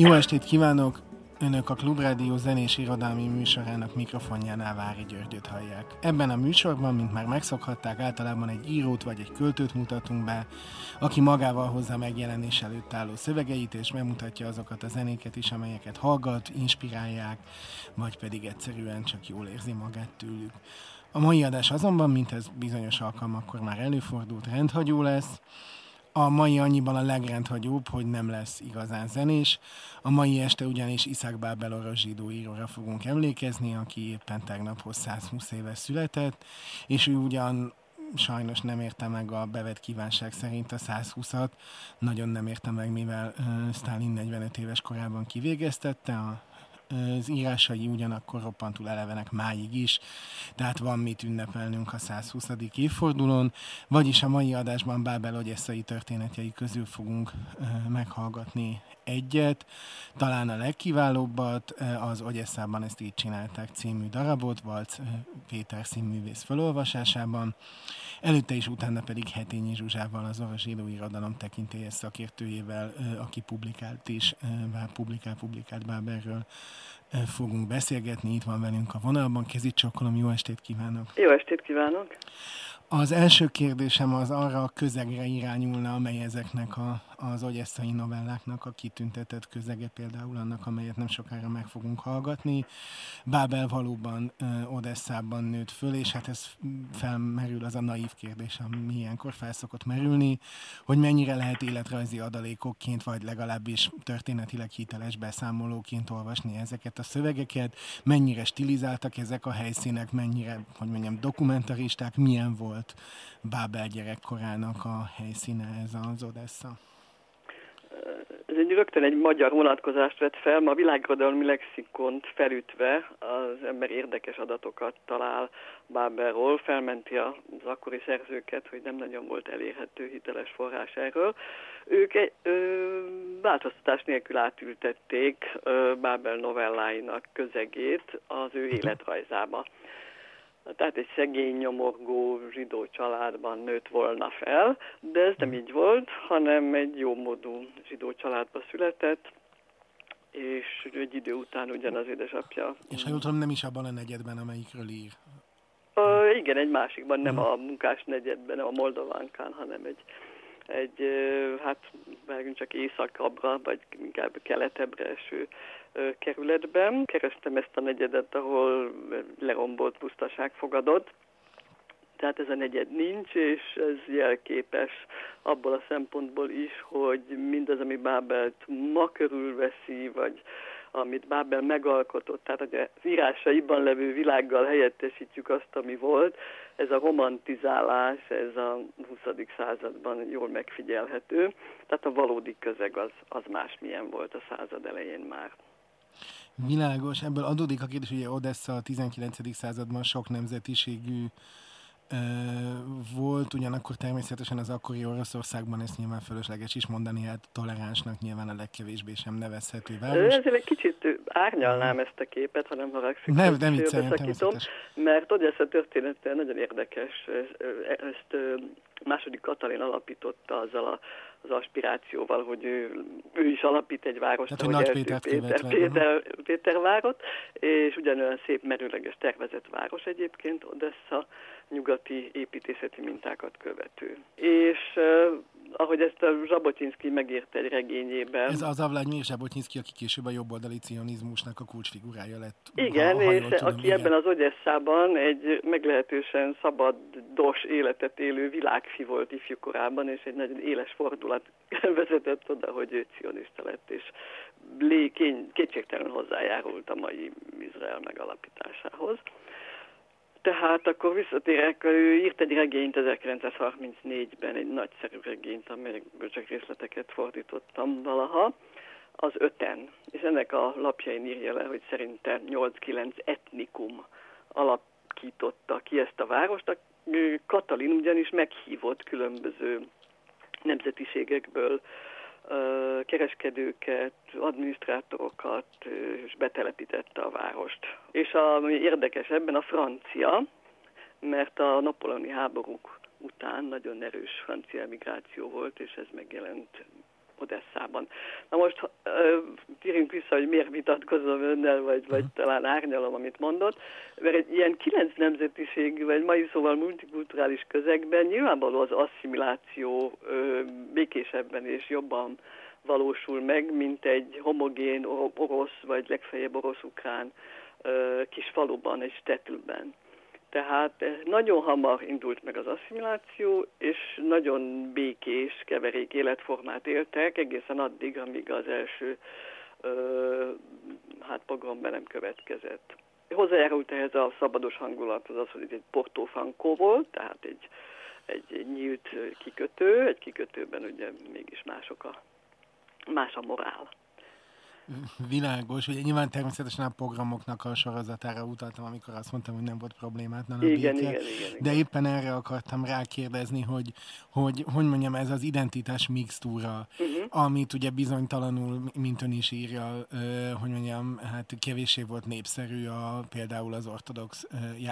Jó estét kívánok! Önök a Klubrádió zenés irodalmi műsorának mikrofonjánál Vári Györgyöt hallják. Ebben a műsorban, mint már megszokhatták, általában egy írót vagy egy költőt mutatunk be, aki magával hozza megjelenés előtt álló szövegeit, és bemutatja azokat a zenéket is, amelyeket hallgat, inspirálják, vagy pedig egyszerűen csak jól érzi magát tőlük. A mai adás azonban, mint ez bizonyos alkalmakkor már előfordult, rendhagyó lesz, a mai annyiban a legrendhagyóbb, hogy nem lesz igazán zenés. A mai este ugyanis Iszák Bábel orosz zsidó íróra fogunk emlékezni, aki éppen tegnaphoz 120 éves született, és ő ugyan sajnos nem érte meg a bevett kívánság szerint a 120-at, nagyon nem érte meg, mivel uh, Stalin 45 éves korában kivégeztette a az írásai ugyanakkor roppantul elevenek máig is, tehát van mit ünnepelnünk a 120. évfordulón, vagyis a mai adásban Bábel Ogyesszai történetjei közül fogunk meghallgatni egyet, talán a legkiválóbbat, az Ogyesszában ezt így csinálták című darabot, Valc Péter színművész felolvasásában, előtte és utána pedig Hetényi Zsuzsával, az orosz irodalom tekintélyes szakértőjével, aki publikált is, publikál, publikált Báberről fogunk beszélgetni. Itt van velünk a vonalban. Kezit csokkolom, jó estét kívánok! Jó estét kívánok! Az első kérdésem az arra a közegre irányulna, amely ezeknek a, az ogyesszai novelláknak a kitüntetett közege, például annak, amelyet nem sokára meg fogunk hallgatni. Bábel valóban ö, Odesszában nőtt föl, és hát ez felmerül az a naív kérdés, ami ilyenkor felszokott merülni, hogy mennyire lehet életrajzi adalékokként, vagy legalábbis történetileg hiteles beszámolóként olvasni ezeket a szövegeket, mennyire stilizáltak ezek a helyszínek, mennyire, hogy mondjam, dokumentaristák, milyen volt Bábel gyerekkorának a helyszíne ez az Odessa? Rögtön egy magyar vonatkozást vett fel, ma a világirodalmi lexikont felütve az ember érdekes adatokat talál Bábelról, felmenti az akkori szerzőket, hogy nem nagyon volt elérhető hiteles forrás erről. Ők egy, ö, változtatás nélkül átültették ö, novelláinak közegét az ő életrajzába tehát egy szegény, nyomorgó zsidó családban nőtt volna fel, de ez nem így volt, hanem egy jó módú zsidó családba született, és egy idő után ugyanaz édesapja. És ha jól tudom, nem is abban a negyedben, amelyikről ír. Uh, igen, egy másikban, nem uh-huh. a munkás negyedben, nem a Moldovánkán, hanem egy, egy hát vágunk csak északabbra, vagy inkább keletebbre eső kerületben. Kerestem ezt a negyedet, ahol lerombolt pusztaság fogadott. Tehát ez a negyed nincs, és ez jelképes abból a szempontból is, hogy mindaz, ami Bábelt ma körülveszi, vagy amit Bábel megalkotott, tehát hogy az írásaiban levő világgal helyettesítjük azt, ami volt, ez a romantizálás, ez a 20. században jól megfigyelhető, tehát a valódi közeg az, az másmilyen volt a század elején már. Világos, ebből adódik a kérdés, hogy Odessa a 19. században sok nemzetiségű volt, ugyanakkor természetesen az akkori Oroszországban ezt nyilván fölösleges is mondani, hát toleránsnak nyilván a legkevésbé sem nevezhető város. Ezért egy kicsit árnyalnám ezt a képet, ha nem haragszik. Nem, nem vicceljen, Mert Odessa története nagyon érdekes. Ezt második Katalin alapította azzal a az aspirációval, hogy ő, ő is alapít egy várost, Tehát, hogy Péter, Péter, Péter, Péter várot, és ugyanolyan szép merőleges tervezett város egyébként, Odessa nyugati építészeti mintákat követő. És ahogy ezt a Zsabotinszki megérte egy regényében. Ez az Avládmir Zsabotinszki, aki később a jobboldali cionizmusnak a kulcsfigurája lett. Igen, ha, ha és tudom, aki igen. ebben az Ogyesszában egy meglehetősen szabados életet élő világfi volt ifjúkorában, és egy nagyon éles fordulat vezetett oda, hogy ő cionista lett, és kétségtelenül hozzájárult a mai Izrael megalapításához. Tehát akkor visszatérek, ő írt egy regényt 1934-ben, egy nagyszerű regényt, amelyből csak részleteket fordítottam valaha, az öten, és ennek a lapjain írja le, hogy szerinte 8-9 etnikum alakította ki ezt a várost. A Katalin ugyanis meghívott különböző nemzetiségekből kereskedőket, adminisztrátorokat, és betelepítette a várost. És ami érdekes ebben a francia, mert a napoleoni háborúk után nagyon erős francia emigráció volt, és ez megjelent Odesszában. Na most térjünk vissza, hogy miért vitatkozom önnel, vagy, vagy talán árnyalom, amit mondott, mert egy ilyen kilenc nemzetiség, vagy mai szóval multikulturális közegben nyilvánvaló az asszimiláció békésebben és jobban valósul meg, mint egy homogén orosz, vagy legfeljebb orosz-ukrán kis faluban, egy tetülben. Tehát eh, nagyon hamar indult meg az asszimiláció, és nagyon békés, keverék életformát éltek, egészen addig, amíg az első ö, hát pogrom be nem következett. Hozzájárult ehhez a szabados hangulat, az az, hogy egy Porto Franco volt, tehát egy, egy nyílt kikötő, egy kikötőben ugye mégis mások a, más a morál világos, ugye nyilván természetesen a programoknak a sorozatára utaltam, amikor azt mondtam, hogy nem volt problémátlan a igen, igen, igen, igen. de éppen erre akartam rákérdezni, hogy, hogy hogy mondjam, ez az identitás mixtúra, uh-huh. amit ugye bizonytalanul, mint ön is írja, hogy mondjam, hát kevéssé volt népszerű a, például az ortodox,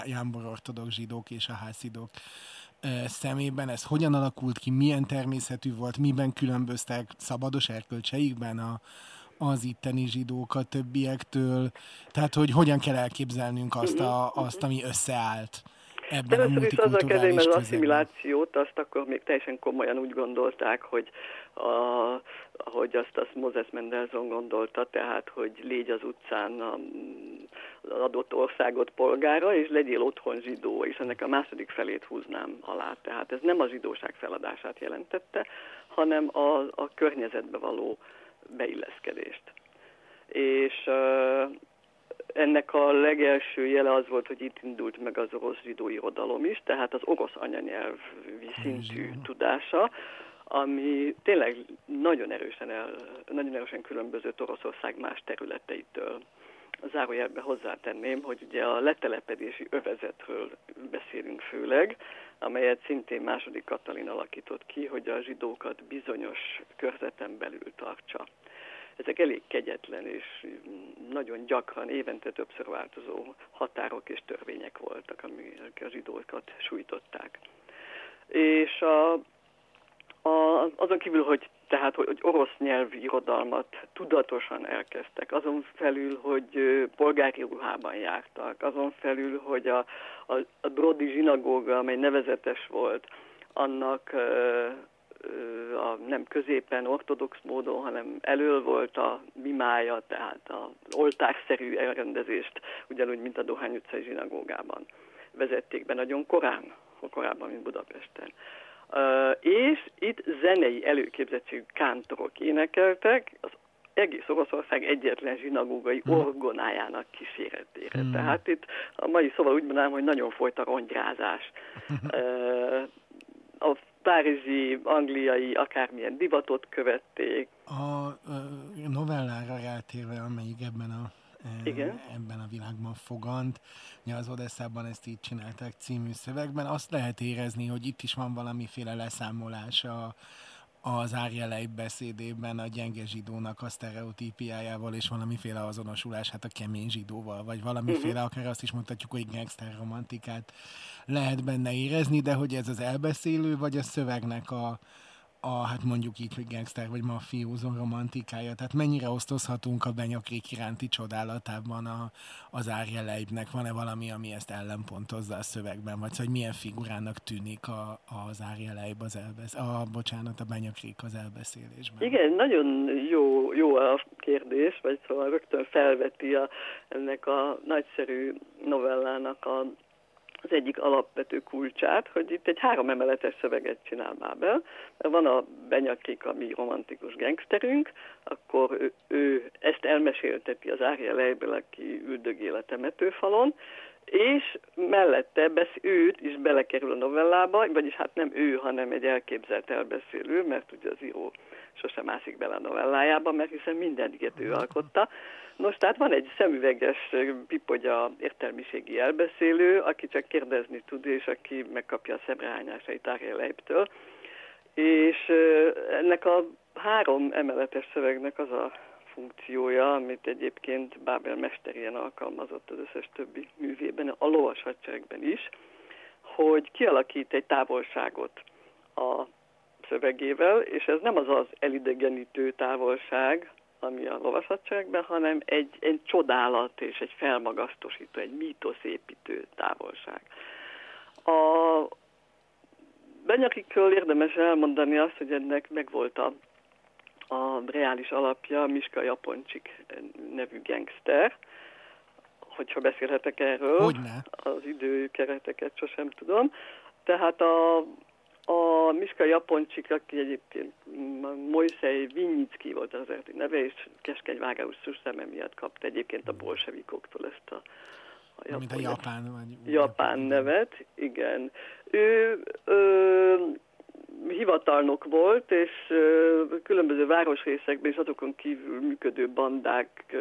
jámbor ortodox zsidók és a hászidók szemében, ez hogyan alakult ki, milyen természetű volt, miben különböztek szabados erkölcseikben a, az itteni zsidókat többiektől, tehát hogy hogyan kell elképzelnünk azt, a, azt ami összeállt ebben Először a is azzal kezdeném az asszimilációt, azt akkor még teljesen komolyan úgy gondolták, hogy a, ahogy azt azt Moses Mendelssohn gondolta, tehát, hogy légy az utcán a, az adott országot polgára, és legyél otthon zsidó, és ennek a második felét húznám alá. Tehát ez nem a zsidóság feladását jelentette, hanem a, a környezetbe való beilleszkedést. És ennek a legelső jele az volt, hogy itt indult meg az orosz zsidó irodalom is, tehát az orosz anyanyelvi szintű tudása, ami tényleg nagyon erősen, el, nagyon erősen különbözött Oroszország más területeitől. Zárójelbe hozzátenném, hogy ugye a letelepedési övezetről beszélünk főleg, amelyet szintén második Katalin alakított ki, hogy a zsidókat bizonyos körzeten belül tartsa. Ezek elég kegyetlen és nagyon gyakran, évente többször változó határok és törvények voltak, amik a zsidókat sújtották. És a, a, azon kívül, hogy tehát, hogy, orosz nyelvű irodalmat tudatosan elkezdtek, azon felül, hogy polgári ruhában jártak, azon felül, hogy a, a, a Brodi zsinagóga, amely nevezetes volt, annak a, nem középen ortodox módon, hanem elől volt a mimája, tehát a oltásszerű elrendezést, ugyanúgy, mint a Dohány utcai zsinagógában vezették be nagyon korán, korábban, mint Budapesten. És itt zenei előképzettségű kántorok énekeltek, az egész Oroszország egyetlen zsinagógai hmm. orgonájának kíséretére. Hmm. Tehát itt a mai szóval úgy mondanám, hogy nagyon folyt a rongyázás. a párizsi, angliai, akármilyen divatot követték. A, a novellára rátérve, amelyik ebben a igen. ebben a világban fogant. Ugye az Odesszában ezt így csinálták című szövegben. Azt lehet érezni, hogy itt is van valamiféle leszámolás a, az árjelei beszédében a gyenge zsidónak a sztereotípiájával, és valamiféle azonosulás, hát a kemény zsidóval, vagy valamiféle, uh-huh. akár azt is mondhatjuk, hogy gangster romantikát lehet benne érezni, de hogy ez az elbeszélő, vagy a szövegnek a, a, hát mondjuk így, hogy gangster vagy mafiózó romantikája, tehát mennyire osztozhatunk a benyakrék iránti csodálatában a, az árjeleibnek? Van-e valami, ami ezt ellenpontozza a szövegben, vagy hogy milyen figurának tűnik a, az árjeleib az elbesz... a, bocsánat, a benyakrék az elbeszélésben? Igen, nagyon jó, jó a kérdés, vagy szóval rögtön felveti a, ennek a nagyszerű novellának a az egyik alapvető kulcsát, hogy itt egy három emeletes szöveget csinál mert van a Benyakik, a mi romantikus gangsterünk, akkor ő, ő ezt elmesélteti az Árja Lejből, aki üldögél a temetőfalon, és mellette besz, őt is belekerül a novellába, vagyis hát nem ő, hanem egy elképzelt elbeszélő, mert ugye az író sosem veszik bele a novellájába, mert hiszen mindeniket ő alkotta. Nos, tehát van egy szemüveges pipogya értelmiségi elbeszélő, aki csak kérdezni tud, és aki megkapja a szemrehányásait Ariel Leibtől. És ennek a három emeletes szövegnek az a funkciója, amit egyébként Bábel mesterien alkalmazott az összes többi művében, a lovas hadseregben is, hogy kialakít egy távolságot a szövegével, és ez nem az az elidegenítő távolság, ami a lovashadseregben, hanem egy, egy csodálat és egy felmagasztosító, egy mítoszépítő távolság. A Benyakikről érdemes elmondani azt, hogy ennek megvolt a, a reális alapja Miska Japoncsik nevű gangster, hogyha beszélhetek erről. Hogyne. Az időkereteket sosem tudom. Tehát a, a Miska Japoncsik, aki egyébként Mojszej Vinyicki volt az eredeti neve, és keskeny vágás szeme miatt kapta egyébként a bolsevikoktól ezt a, a japán, Mint a japán, vagy japán nevet, igen. Ő ö, hivatalnok volt, és különböző városrészekben és azokon kívül működő bandák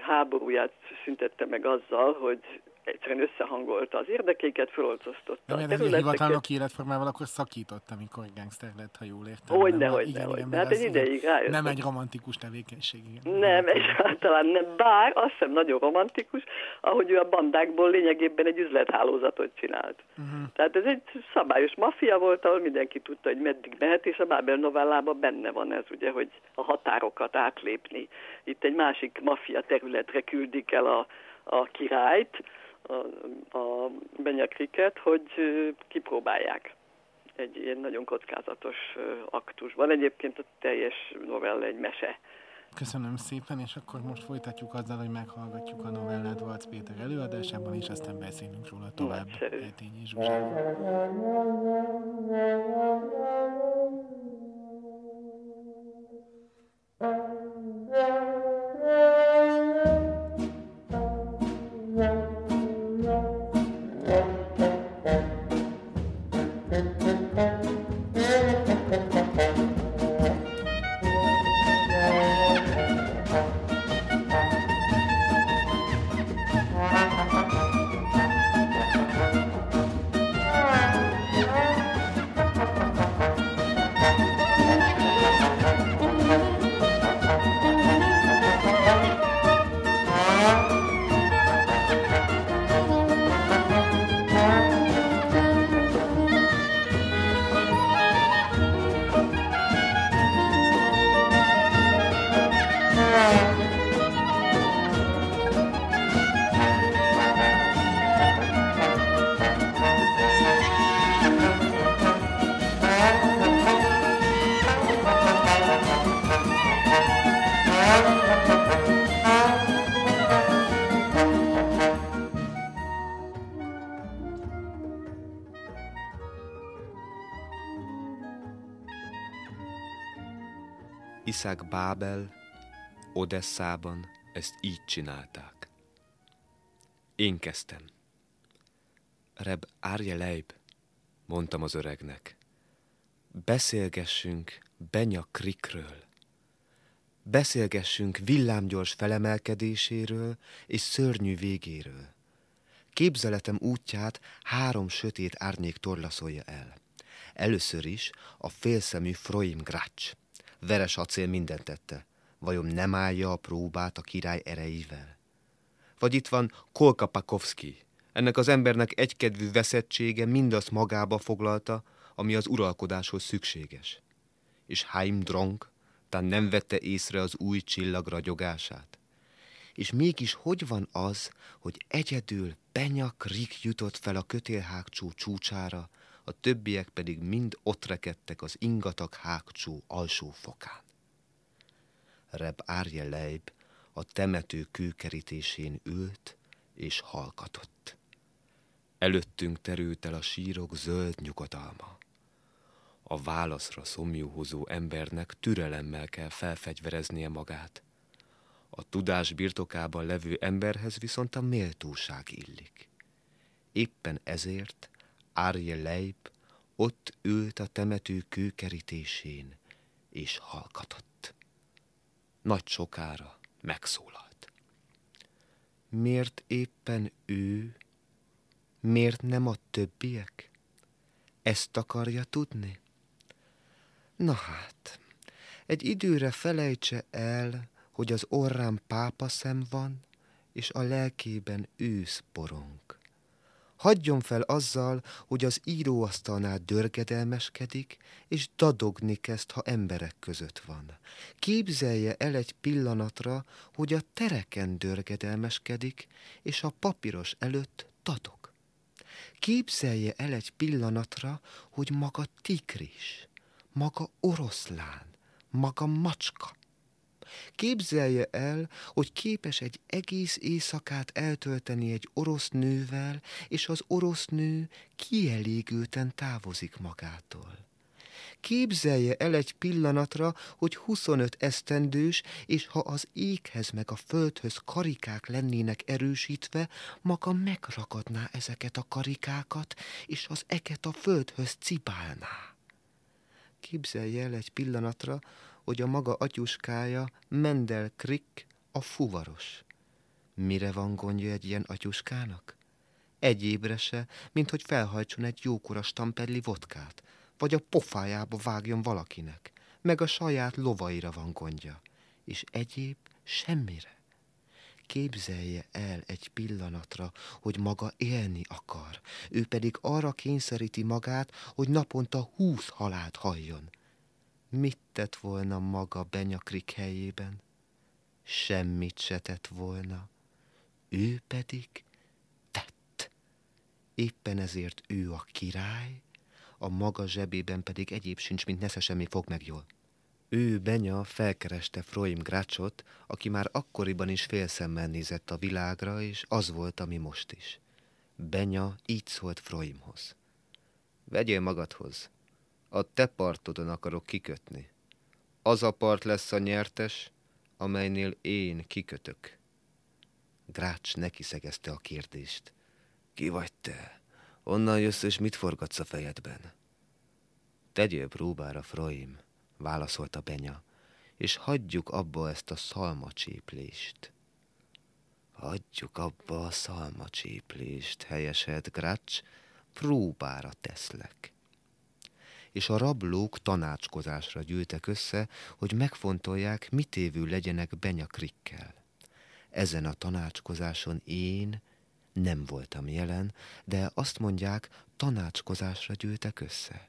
háborúját szüntette meg azzal, hogy egyszerűen összehangolta az érdekeiket, föloltoztotta a területeket. hivatalnok életformával akkor szakított, amikor gangster lett, ha jól értem. Hogyne, hogy igen, hogy igen, hát egy ideig rájött. Nem egy romantikus tevékenység. Igen. Nem, egyáltalán nem. Bár azt sem nagyon romantikus, ahogy ő a bandákból lényegében egy üzlethálózatot csinált. Uh-huh. Tehát ez egy szabályos maffia volt, ahol mindenki tudta, hogy meddig mehet, és a Bábel novellában benne van ez, ugye, hogy a határokat átlépni. Itt egy másik maffia területre küldik el a, a királyt, a, a benyakriket, hogy kipróbálják egy ilyen nagyon kockázatos aktusban. Egyébként a teljes novella egy mese. Köszönöm szépen, és akkor most folytatjuk azzal, hogy meghallgatjuk a novellát Valc Péter előadásában, és aztán beszélünk róla tovább. Etényi Zsuzsával. Iszák Bábel, Odesszában ezt így csinálták. Én kezdtem. Reb Árje Leib, mondtam az öregnek. Beszélgessünk Benya Krikről. Beszélgessünk villámgyors felemelkedéséről és szörnyű végéről. Képzeletem útját három sötét árnyék torlaszolja el. Először is a félszemű Froim Grács. Veres acél mindent tette. Vajon nem állja a próbát a király erejével? Vagy itt van Kolka Pakovski. Ennek az embernek egykedvű veszettsége mindazt magába foglalta, ami az uralkodáshoz szükséges. És Haim Dronk tán nem vette észre az új csillag ragyogását. És mégis hogy van az, hogy egyedül Benyak Rik jutott fel a kötélhágcsó csúcsára, a többiek pedig mind ott rekedtek az ingatag hágcsó alsó fokán. Reb Árje Leib a temető kőkerítésén ült és halkatott. Előttünk terült el a sírok zöld nyugodalma. A válaszra szomjúhozó embernek türelemmel kell felfegyvereznie magát. A tudás birtokában levő emberhez viszont a méltóság illik. Éppen ezért Árje Leib ott ült a temető kőkerítésén, és hallgatott. Nagy sokára megszólalt. Miért éppen ő? Miért nem a többiek? Ezt akarja tudni? Na hát, egy időre felejtse el, hogy az orrán pápaszem van, és a lelkében ősz. Hagyjon fel azzal, hogy az íróasztalnál dörgedelmeskedik, és dadogni kezd, ha emberek között van. Képzelje el egy pillanatra, hogy a tereken dörgedelmeskedik, és a papíros előtt dadog. Képzelje el egy pillanatra, hogy maga tigris, maga oroszlán, maga macska, Képzelje el, hogy képes egy egész éjszakát eltölteni egy orosz nővel, és az orosz nő kielégülten távozik magától. Képzelje el egy pillanatra, hogy 25 esztendős, és ha az éghez meg a földhöz karikák lennének erősítve, maga megragadná ezeket a karikákat, és az eket a földhöz cibálná. Képzelje el egy pillanatra, hogy a maga atyuskája Mendel Krick a fuvaros. Mire van gondja egy ilyen atyuskának? Egyébre se, mint hogy felhajtson egy jókora stampedli vodkát, vagy a pofájába vágjon valakinek, meg a saját lovaira van gondja, és egyéb semmire. Képzelje el egy pillanatra, hogy maga élni akar, ő pedig arra kényszeríti magát, hogy naponta húsz halált halljon – Mit tett volna maga benyakrik helyében? Semmit se tett volna. Ő pedig tett. Éppen ezért ő a király, a maga zsebében pedig egyéb sincs, mint nesze semmi fog meg jól. Ő, Benya, felkereste Froim Grácsot, aki már akkoriban is félszemmel nézett a világra, és az volt, ami most is. Benya így szólt Froimhoz. Vegyél magadhoz, a te partodon akarok kikötni. Az a part lesz a nyertes, amelynél én kikötök. Grács neki szegezte a kérdést. Ki vagy te? Onnan jössz, és mit forgatsz a fejedben? Tegyél próbára, Froim, válaszolta Benya, és hagyjuk abba ezt a szalmacséplést. Hagyjuk abba a szalmacséplést, helyeselt Grács, próbára teszlek és a rablók tanácskozásra gyűltek össze, hogy megfontolják, mit évő legyenek Benyakrikkel. Ezen a tanácskozáson én nem voltam jelen, de azt mondják, tanácskozásra gyűltek össze.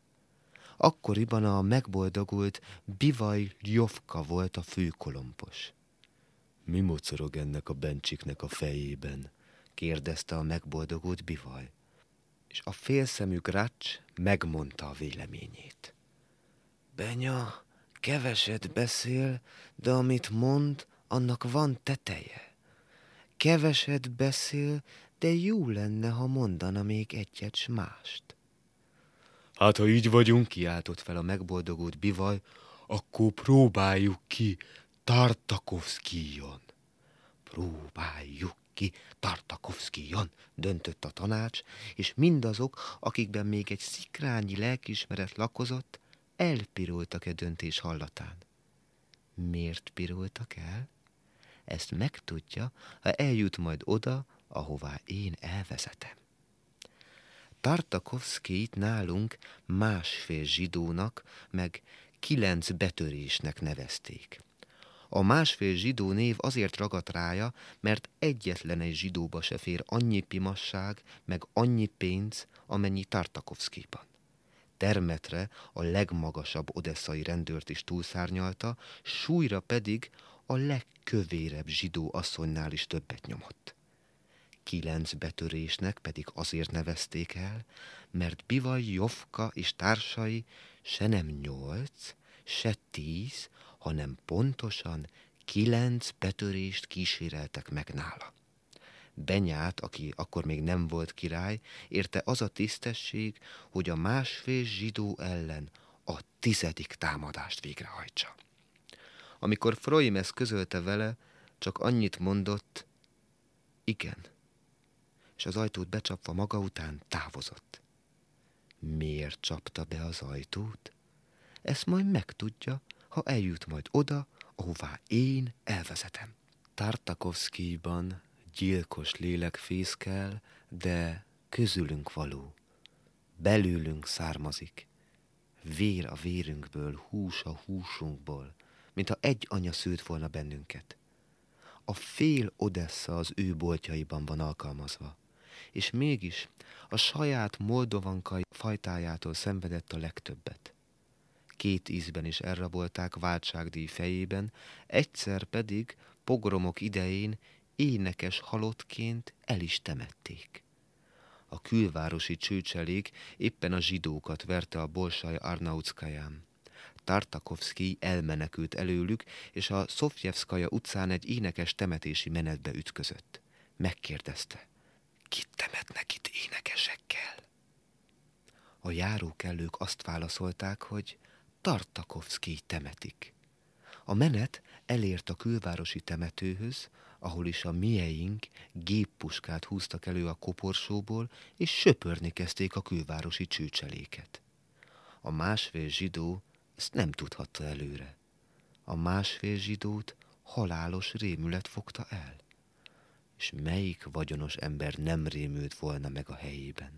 Akkoriban a megboldogult Bivaj Jovka volt a főkolompos. Mi mocorog ennek a bencsiknek a fejében? kérdezte a megboldogult Bivaj és a félszemű Grács megmondta a véleményét. Benya keveset beszél, de amit mond, annak van teteje. Keveset beszél, de jó lenne, ha mondana még egyet s mást. Hát, ha így vagyunk, kiáltott fel a megboldogult bivaj, akkor próbáljuk ki Tartakovszkijon. Próbáljuk ki Tartakovszkijon, döntött a tanács, és mindazok, akikben még egy szikrányi lelkismeret lakozott, elpirultak e döntés hallatán. Miért pirultak el? Ezt megtudja, ha eljut majd oda, ahová én elvezetem. Tartakovszkit nálunk másfél zsidónak, meg kilenc betörésnek nevezték. A másfél zsidó név azért ragadt rája, mert egyetlen egy zsidóba se fér annyi pimasság, meg annyi pénz, amennyi Tartakovszkiban. Termetre a legmagasabb odesszai rendőrt is túlszárnyalta, súlyra pedig a legkövérebb zsidó asszonynál is többet nyomott. Kilenc betörésnek pedig azért nevezték el, mert Bivaj Jovka és társai se nem nyolc, se tíz, hanem pontosan kilenc betörést kíséreltek meg nála. Benyát, aki akkor még nem volt király, érte az a tisztesség, hogy a másfél zsidó ellen a tizedik támadást végrehajtsa. Amikor Froim ezt közölte vele, csak annyit mondott, igen, és az ajtót becsapva maga után távozott. Miért csapta be az ajtót? Ezt majd megtudja, ha eljut majd oda, ahová én elvezetem. Tartakovszkijban gyilkos lélek fészkel, de közülünk való, belőlünk származik. Vér a vérünkből, hús a húsunkból, mintha egy anya szőtt volna bennünket. A fél Odessa az ő boltjaiban van alkalmazva, és mégis a saját moldovankai fajtájától szenvedett a legtöbbet. Két ízben is elrabolták váltságdíj fejében, egyszer pedig pogromok idején énekes halottként el is temették. A külvárosi csőcselék éppen a zsidókat verte a Bolsaj Arnautskaján. Tartakovszki elmenekült előlük, és a Szofjevszkaja utcán egy énekes temetési menetbe ütközött. Megkérdezte, kit temetnek itt énekesekkel? A járókellők azt válaszolták, hogy Tartakovszki temetik. A menet elért a külvárosi temetőhöz, ahol is a mieink géppuskát húztak elő a koporsóból, és söpörni kezdték a külvárosi csőcseléket. A másfél zsidó ezt nem tudhatta előre. A másfél zsidót halálos rémület fogta el. És melyik vagyonos ember nem rémült volna meg a helyében?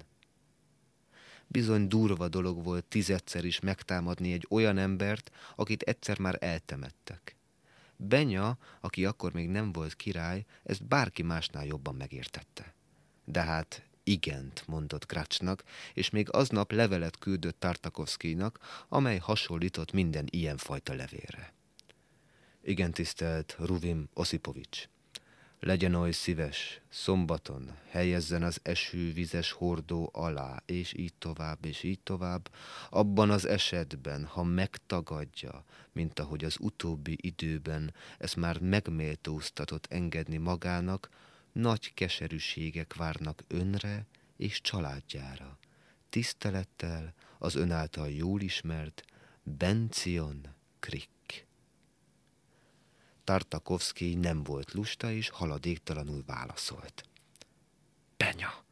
Bizony durva dolog volt tizedszer is megtámadni egy olyan embert, akit egyszer már eltemettek. Benya, aki akkor még nem volt király, ezt bárki másnál jobban megértette. De hát igent mondott Kracsnak, és még aznap levelet küldött Tartakovszkinak, amely hasonlított minden ilyenfajta levélre. Igen tisztelt Ruvim Osipovics, legyen oly szíves, szombaton helyezzen az esővizes hordó alá, és így tovább, és így tovább, abban az esetben, ha megtagadja, mint ahogy az utóbbi időben ezt már megméltóztatott engedni magának, nagy keserűségek várnak önre és családjára. Tisztelettel az ön által jól ismert Bencion Krik. Tartakovszki nem volt lusta, és haladéktalanul válaszolt. Penya,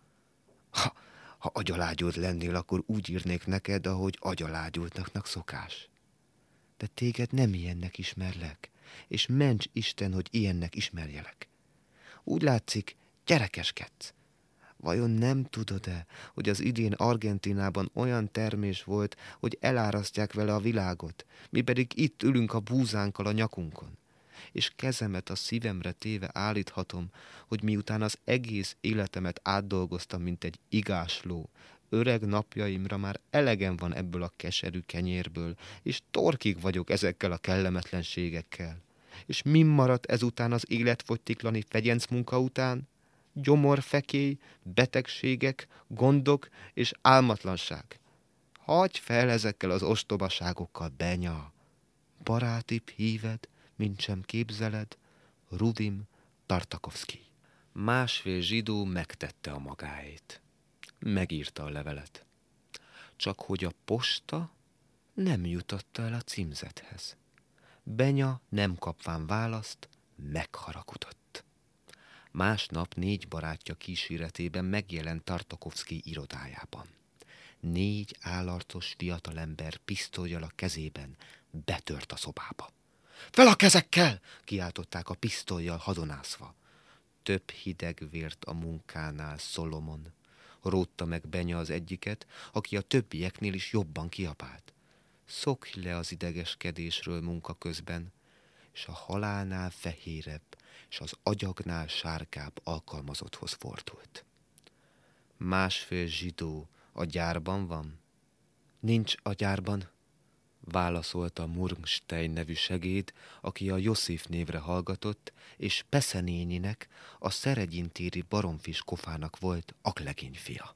ha, ha agyalágyult lennél, akkor úgy írnék neked, ahogy agyalágyultnak szokás. De téged nem ilyennek ismerlek, és ments Isten, hogy ilyennek ismerjelek. Úgy látszik, gyerekeskedsz. Vajon nem tudod-e, hogy az idén Argentinában olyan termés volt, hogy elárasztják vele a világot, mi pedig itt ülünk a búzánkkal a nyakunkon? És kezemet a szívemre téve állíthatom, hogy miután az egész életemet átdolgoztam, mint egy igásló, öreg napjaimra már elegem van ebből a keserű kenyérből, és torkig vagyok ezekkel a kellemetlenségekkel. És mi maradt ezután az életfogytiklani fegyenc munka után? Gyomorfekély, betegségek, gondok és álmatlanság. Hagy fel ezekkel az ostobaságokkal, Benya! Barátibb híved, mint sem képzeled, Ruvim Tartakovsky. Másfél zsidó megtette a magáét. Megírta a levelet. Csak hogy a posta nem jutotta el a címzethez. Benya nem kapván választ, megharagudott. Másnap négy barátja kíséretében megjelent Tartakovsky irodájában. Négy állarcos fiatalember pisztolyjal a kezében betört a szobába. Fel a kezekkel! kiáltották a pisztolyjal hadonászva. Több hideg vért a munkánál Szolomon. Rótta meg Benya az egyiket, aki a többieknél is jobban kiabált. Szokj le az idegeskedésről munka közben, és a halálnál fehérebb, és az agyagnál sárkább alkalmazotthoz fordult. Másfél zsidó a gyárban van? Nincs a gyárban, válaszolta Murmstein nevű segéd, aki a Josif névre hallgatott, és Peszenényinek, a szeregyintéri baromfis kofának volt aklegény fia.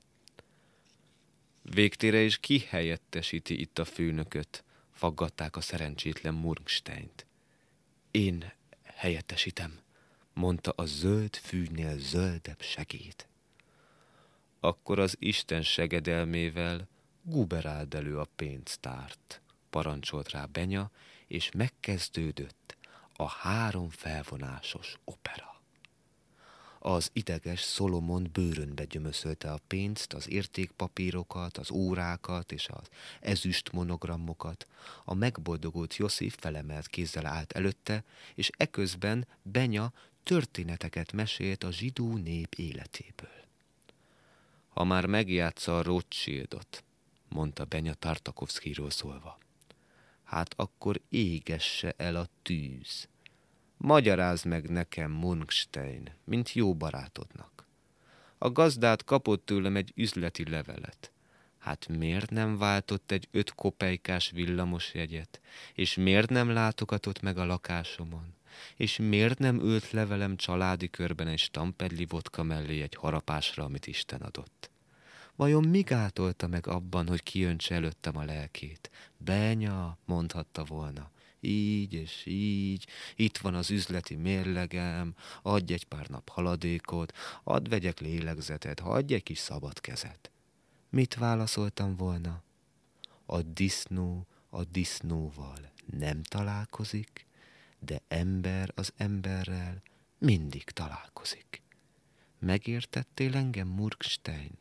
Végtére is ki helyettesíti itt a főnököt, faggatták a szerencsétlen Murmsteint. Én helyettesítem, mondta a zöld fűnél zöldebb segéd. Akkor az Isten segedelmével guberáld elő a pénztárt parancsolt rá Benya, és megkezdődött a három felvonásos opera. Az ideges Szolomon bőrönbe gyömöszölte a pénzt, az értékpapírokat, az órákat és az ezüst monogramokat. A megboldogult Josif felemelt kézzel állt előtte, és eközben Benya történeteket mesélt a zsidó nép életéből. Ha már megjátsza a Rothschildot, mondta Benya Tartakovszkiról szólva, hát akkor égesse el a tűz Magyarázd meg nekem, Munchstein, mint jó barátodnak. A gazdát kapott tőlem egy üzleti levelet. Hát miért nem váltott egy öt kopejkás villamosjegyet? És miért nem látogatott meg a lakásomon? És miért nem ült levelem családi körben egy stampedli vodka mellé egy harapásra, amit Isten adott? Vajon mi gátolta meg abban, hogy kijöntse előttem a lelkét? Benya, mondhatta volna így és így, itt van az üzleti mérlegem, adj egy pár nap haladékot, add vegyek lélegzetet, hagyj egy kis szabad kezet. Mit válaszoltam volna? A disznó a disznóval nem találkozik, de ember az emberrel mindig találkozik. Megértettél engem, Murkstein?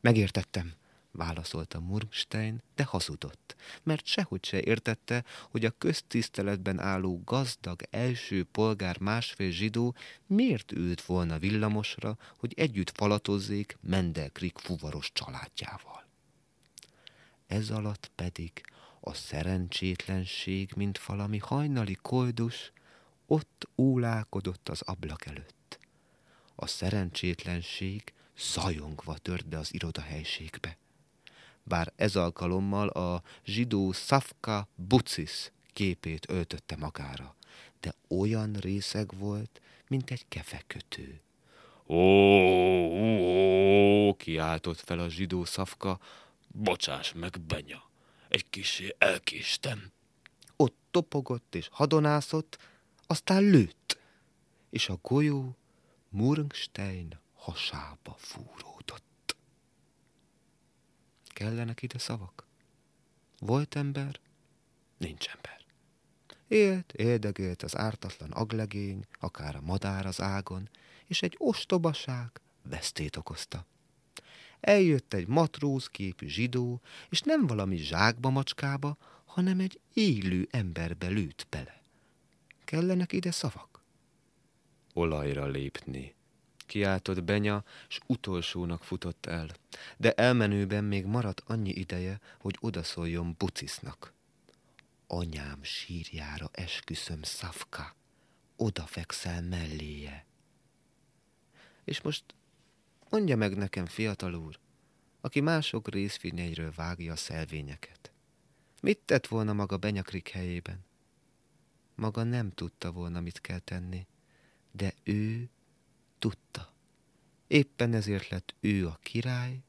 Megértettem, válaszolta Murmstein, de hazudott, mert sehogy se értette, hogy a köztiszteletben álló gazdag első polgár másfél zsidó miért ült volna villamosra, hogy együtt falatozzék Mendelkrik fuvaros családjával. Ez alatt pedig a szerencsétlenség, mint valami hajnali koldus, ott ólálkodott az ablak előtt. A szerencsétlenség zajongva tört be az irodahelységbe bár ez alkalommal a zsidó Szafka Bucis képét öltötte magára, de olyan részeg volt, mint egy kefekötő. Ó, ó, ó, kiáltott fel a zsidó Szafka, bocsáss meg, Benya, egy kisé elkéstem. Ott topogott és hadonászott, aztán lőtt, és a golyó Murngstein hasába fúródott. Kellenek ide szavak? Volt ember? Nincs ember. Élt, éldegélt az ártatlan aglegény, akár a madár az ágon, és egy ostobaság vesztét okozta. Eljött egy matróz képű zsidó, és nem valami zsákba macskába, hanem egy élő emberbe lőtt bele. Kellenek ide szavak? Olajra lépni, kiáltott Benya, s utolsónak futott el. De elmenőben még maradt annyi ideje, hogy odaszóljon Bucisznak. Anyám sírjára esküszöm, Szafka, odafekszel melléje. És most mondja meg nekem, fiatal úr, aki mások részfényeiről vágja a szelvényeket. Mit tett volna maga Benyakrik helyében? Maga nem tudta volna, mit kell tenni, de ő Tudta. Éppen ezért lett ő a király,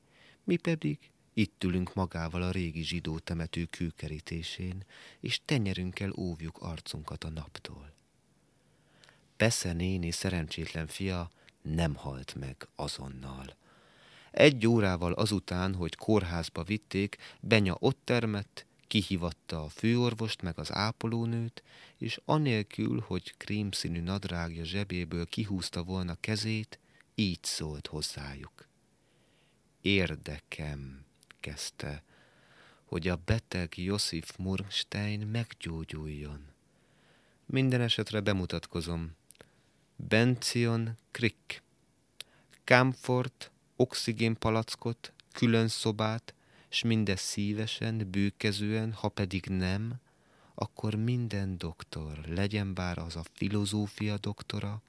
mi pedig itt ülünk magával a régi zsidó temető kőkerítésén, és tenyerünkkel óvjuk arcunkat a naptól. Pesze néni szerencsétlen fia nem halt meg azonnal. Egy órával azután, hogy kórházba vitték, Benya ott termett, kihívatta a főorvost meg az ápolónőt, és anélkül, hogy krémszínű nadrágja zsebéből kihúzta volna kezét, így szólt hozzájuk. Érdekem, kezdte, hogy a beteg Josif Murstein meggyógyuljon. Minden esetre bemutatkozom. Bencion Krick. Camfort, oxigénpalackot, külön szobát, s mindez szívesen, bőkezően, ha pedig nem, akkor minden doktor, legyen bár az a filozófia doktora,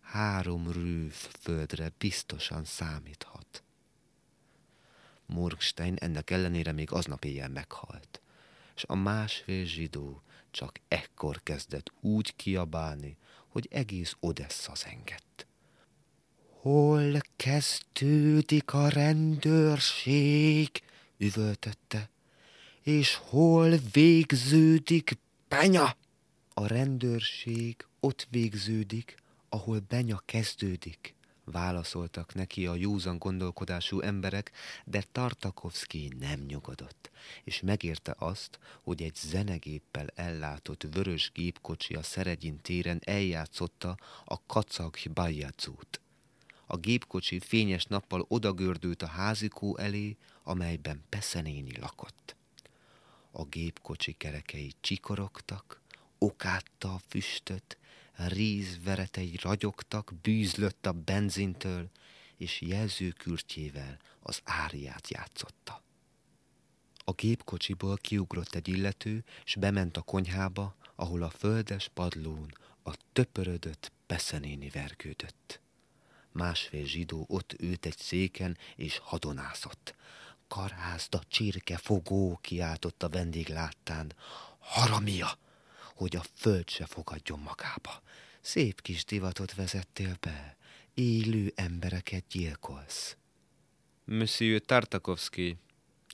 három rűv földre biztosan számíthat. Murgstein ennek ellenére még aznap éjjel meghalt, és a másfél zsidó csak ekkor kezdett úgy kiabálni, hogy egész Odessa zengett. Hol kezdődik a rendőrség? Üvöltötte. És hol végződik Benya? A rendőrség ott végződik, ahol Benya kezdődik, Válaszoltak neki a józan gondolkodású emberek, de Tartakovszki nem nyugodott, és megérte azt, hogy egy zenegéppel ellátott vörös gépkocsi a Szeregyin téren eljátszotta a kacag bajjacút. A gépkocsi fényes nappal odagördült a házikó elé, amelyben Peszenéni lakott. A gépkocsi kerekei csikorogtak, okátta a füstöt, rízveretei ragyogtak, bűzlött a benzintől, és jelzőkürtjével az áriát játszotta. A gépkocsiból kiugrott egy illető, s bement a konyhába, ahol a földes padlón a töpörödött Peszenéni vergődött. Másfél zsidó ott ült egy széken, és hadonászott. Karázda, csirke, fogó, kiáltott a vendég láttán. Haramia! hogy a föld se fogadjon magába. Szép kis divatot vezettél be, élő embereket gyilkolsz. Monsieur Tartakovsky,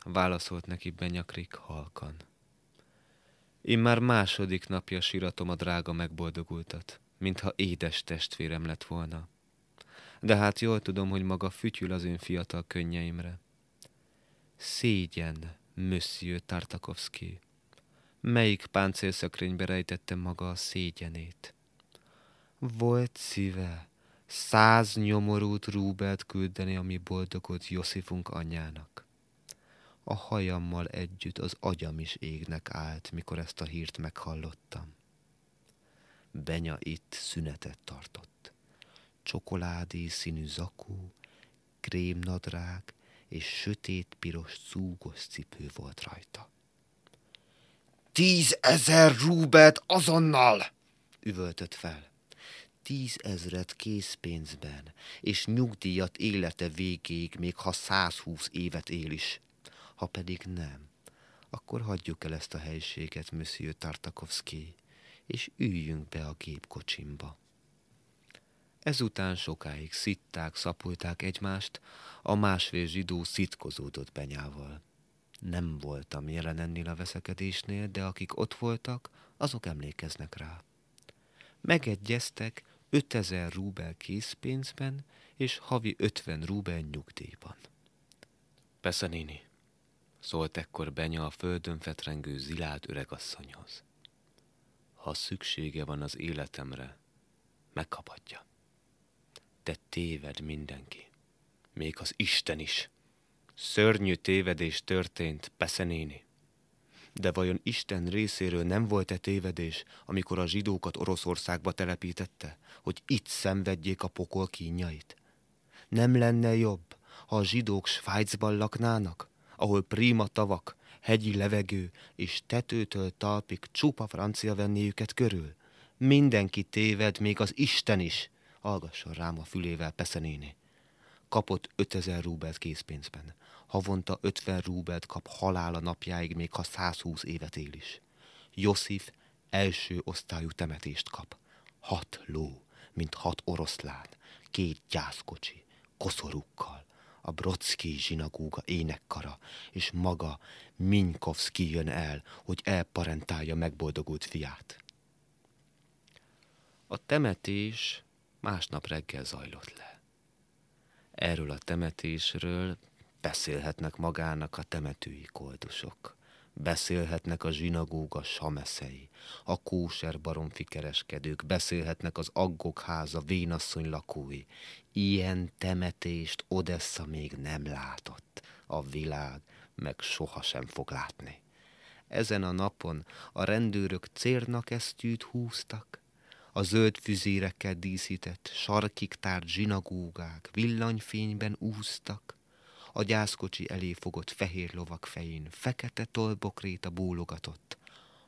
válaszolt neki Benyakrik halkan. Én már második napja síratom a drága megboldogultat, mintha édes testvérem lett volna. De hát jól tudom, hogy maga fütyül az én fiatal könnyeimre. Szégyen, Monsieur Tartakovsky, melyik páncélszakrénybe rejtette maga a szégyenét. Volt szíve száz nyomorút rúbelt küldeni a mi boldogult Josifunk anyjának. A hajammal együtt az agyam is égnek állt, mikor ezt a hírt meghallottam. Benya itt szünetet tartott. Csokoládé színű zakó, krémnadrág és sötét piros szúgos cipő volt rajta. Tízezer rúbelt azonnal! üvöltött fel. Tízezret készpénzben, és nyugdíjat élete végéig, még ha 120 évet él is. Ha pedig nem, akkor hagyjuk el ezt a helységet, Monsieur Tartakovsky, és üljünk be a gépkocsimba. Ezután sokáig szitták, szapulták egymást, a másfél zsidó szitkozódott benyával. Nem voltam jelen ennél a veszekedésnél, de akik ott voltak, azok emlékeznek rá. Megegyeztek 5000 rubel készpénzben és havi 50 rubel nyugdíjban. Persze, néni, szólt ekkor Benya a földön fetrengő zilád öregasszonyhoz. Ha szüksége van az életemre, megkaphatja. De téved mindenki, még az Isten is. Szörnyű tévedés történt, Peszenéni. De vajon Isten részéről nem volt-e tévedés, amikor a zsidókat Oroszországba telepítette, hogy itt szenvedjék a pokol kínjait? Nem lenne jobb, ha a zsidók Svájcban laknának, ahol prima tavak, hegyi levegő és tetőtől talpig csupa francia venné őket körül? Mindenki téved, még az Isten is, hallgasson rám a fülével Peszenéni. Kapott 5000 rubelt készpénzben havonta 50 rúbelt kap halála napjáig, még ha 120 évet él is. Josif első osztályú temetést kap. Hat ló, mint hat oroszlán, két gyászkocsi, koszorúkkal, a Brodszki zsinagóga énekkara, és maga Minkovszki jön el, hogy elparentálja megboldogult fiát. A temetés másnap reggel zajlott le. Erről a temetésről Beszélhetnek magának a temetői koldusok. Beszélhetnek a zsinagóga sameszei, a kóser baromfi kereskedők, beszélhetnek az aggok háza vénasszony lakói. Ilyen temetést Odessa még nem látott. A világ meg sohasem fog látni. Ezen a napon a rendőrök cérnakesztyűt húztak, a zöld füzérekkel díszített, sarkig tárt zsinagógák villanyfényben úztak, a gyászkocsi elé fogott fehér lovak fején fekete tolbokréta bólogatott.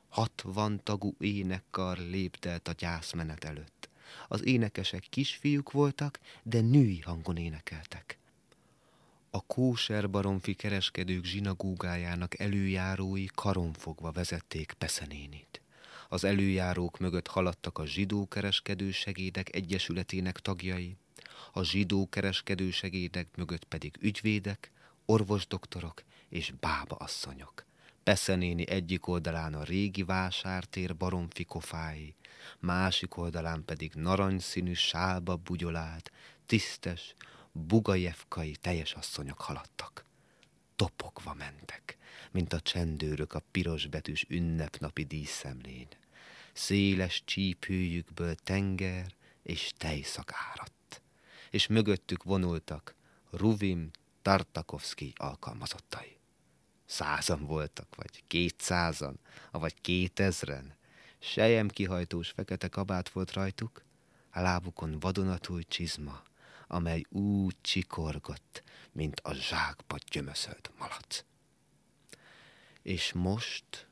Hatvan tagú énekkar léptelt a gyászmenet előtt. Az énekesek kisfiúk voltak, de női hangon énekeltek. A kóser baromfi kereskedők zsinagógájának előjárói karonfogva vezették Peszenénit. Az előjárók mögött haladtak a zsidó kereskedő segédek egyesületének tagjai, a zsidó kereskedősegédek mögött pedig ügyvédek, orvosdoktorok és bába asszonyok. Peszenéni egyik oldalán a régi vásártér baromfi kofái, másik oldalán pedig narancsszínű sálba bugyolált, tisztes, bugajevkai teljes asszonyok haladtak. Topogva mentek, mint a csendőrök a pirosbetűs ünnepnapi díszemlén. Széles csípőjükből tenger és tejszak áradt, és mögöttük vonultak Ruvim Tartakovsky alkalmazottai. Százan voltak, vagy kétszázan, vagy kétezren. Sejem kihajtós fekete kabát volt rajtuk, a lábukon vadonatúj csizma, amely úgy csikorgott, mint a zsákba gyömöszölt malac. És most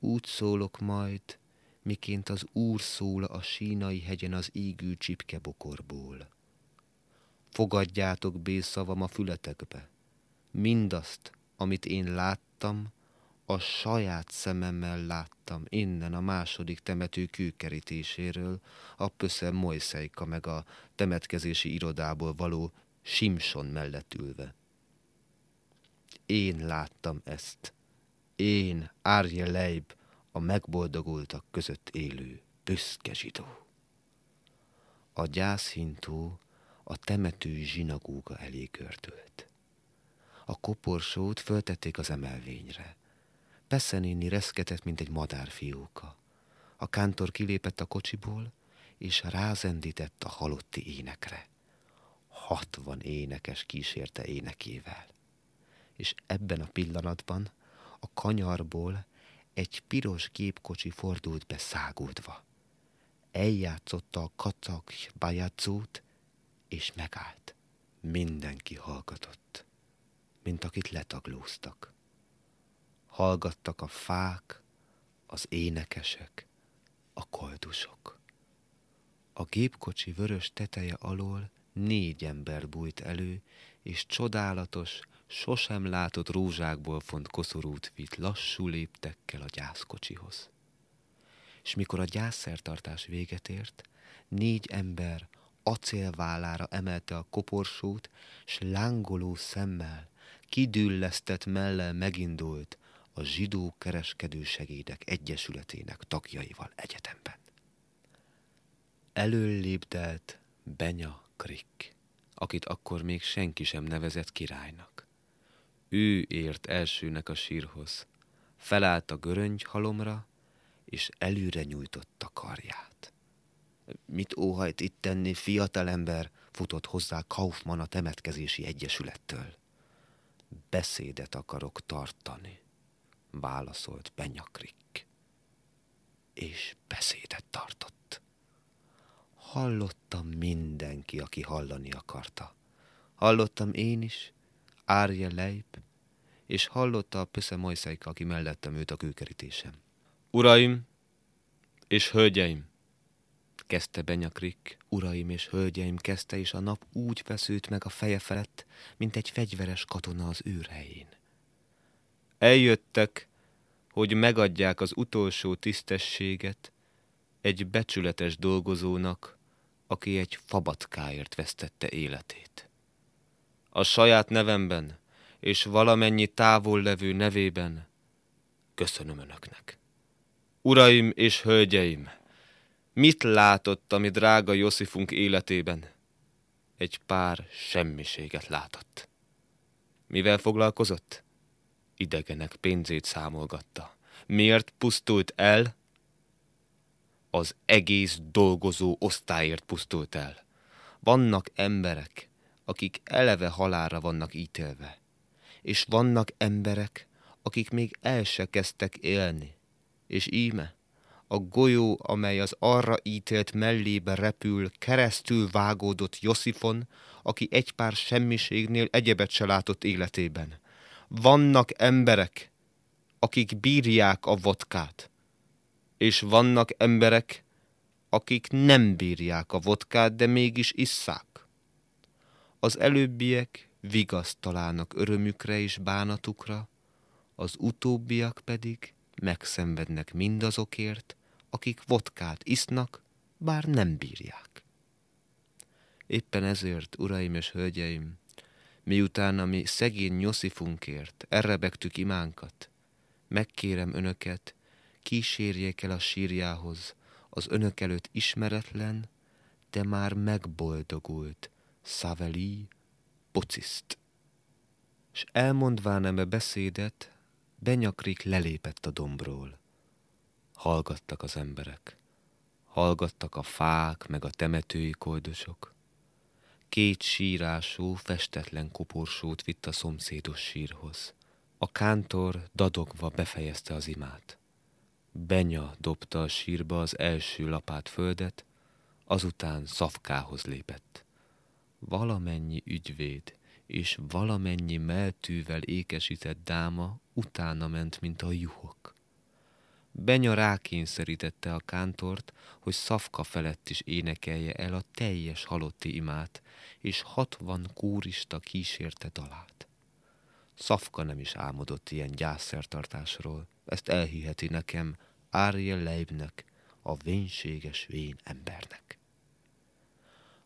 úgy szólok majd, miként az úr szól a sínai hegyen az égű csipkebokorból. Fogadjátok bészavam a fületekbe, mindazt, amit én láttam, a saját szememmel láttam innen a második temető kőkerítéséről, a Pösze Mojszejka meg a temetkezési irodából való Simson mellett ülve. Én láttam ezt. Én, Árje Leib, a megboldogultak között élő, büszke zsidó. A gyászhintó a temető zsinagóga elé kördült. A koporsót föltették az emelvényre. Peszenéni reszketett, mint egy madárfióka. A kántor kilépett a kocsiból, és rázendített a halotti énekre. Hatvan énekes kísérte énekével. És ebben a pillanatban a kanyarból egy piros gépkocsi fordult be szágódva. Eljátszotta a kacak bajátszót, és megállt. Mindenki hallgatott, mint akit letaglóztak. Hallgattak a fák, az énekesek, a koldusok. A gépkocsi vörös teteje alól négy ember bújt elő, és csodálatos, sosem látott rózsákból font koszorút vitt lassú léptekkel a gyászkocsihoz. És mikor a gyászszertartás véget ért, négy ember acélvállára emelte a koporsót, s lángoló szemmel, kidüllesztett mellel megindult a zsidó kereskedő segédek egyesületének tagjaival egyetemben. Előlépdelt Benya Krik, akit akkor még senki sem nevezett királynak. Ő ért elsőnek a sírhoz, felállt a göröngy halomra, és előre nyújtotta karját. Mit óhajt itt tenni, fiatalember? futott hozzá Kaufmann a temetkezési egyesülettől. Beszédet akarok tartani, válaszolt Benyakrik. És beszédet tartott. Hallottam mindenki, aki hallani akarta. Hallottam én is, Árje Leip, és hallotta a Pösze Mojszejka, aki mellettem őt a kőkerítésem. Uraim és hölgyeim! kezdte Benyakrik, uraim és hölgyeim, kezdte, és a nap úgy feszült meg a feje felett, mint egy fegyveres katona az űrhelyén. Eljöttek, hogy megadják az utolsó tisztességet egy becsületes dolgozónak, aki egy fabatkáért vesztette életét. A saját nevemben és valamennyi távol levő nevében köszönöm önöknek. Uraim és hölgyeim! Mit látott, ami drága Josifunk életében? Egy pár semmiséget látott. Mivel foglalkozott? Idegenek pénzét számolgatta. Miért pusztult el? Az egész dolgozó osztályért pusztult el. Vannak emberek, akik eleve halára vannak ítélve. És vannak emberek, akik még el se kezdtek élni. És íme, a golyó, amely az arra ítélt mellébe repül, keresztül vágódott Josifon, aki egy pár semmiségnél egyebet se látott életében. Vannak emberek, akik bírják a vodkát, és vannak emberek, akik nem bírják a vodkát, de mégis isszák. Az előbbiek vigaszt találnak örömükre és bánatukra, az utóbbiak pedig megszenvednek mindazokért, akik vodkát isznak, bár nem bírják. Éppen ezért, uraim és hölgyeim, miután a mi szegény nyoszifunkért elrebegtük imánkat, megkérem önöket, kísérjék el a sírjához az önök előtt ismeretlen, de már megboldogult, Saveli, pociszt. S elmondván eme beszédet, Benyakrik lelépett a dombról. Hallgattak az emberek. Hallgattak a fák, meg a temetői koldosok. Két sírású, festetlen koporsót vitt a szomszédos sírhoz. A kántor dadogva befejezte az imát. Benya dobta a sírba az első lapát földet, azután szafkához lépett. Valamennyi ügyvéd és valamennyi meltűvel ékesített dáma utána ment, mint a juhok. Benya rákényszerítette a kántort, hogy szafka felett is énekelje el a teljes halotti imát, és hatvan kúrista kísérte dalát. Szafka nem is álmodott ilyen gyászszertartásról, ezt elhiheti nekem Ariel Leibnek, a vénséges vén embernek.